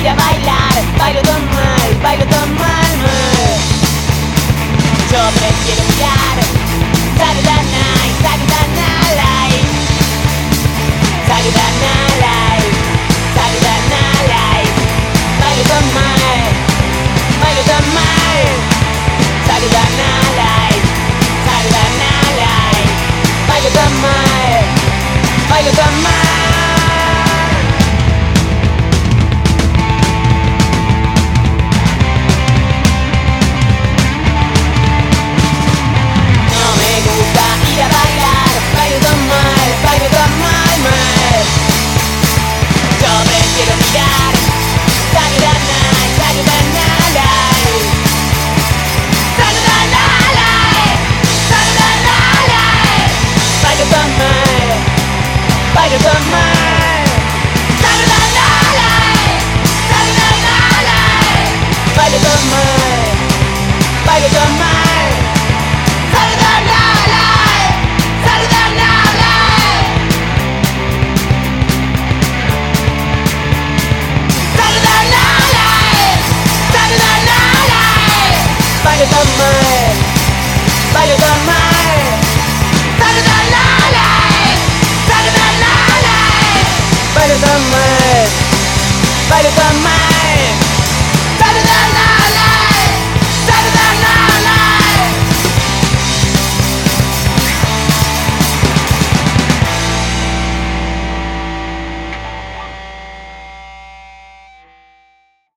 ir a bailar Bailo tan mal, bailo tan mal, mal. Yo prefiero mirar Saturday night, Saturday night. Light Saturday night light Saturday night. Light Bailo tan mal, bailo tan mal Saturday night light Saturday night. Light Bailo tan mal, bailo tan mal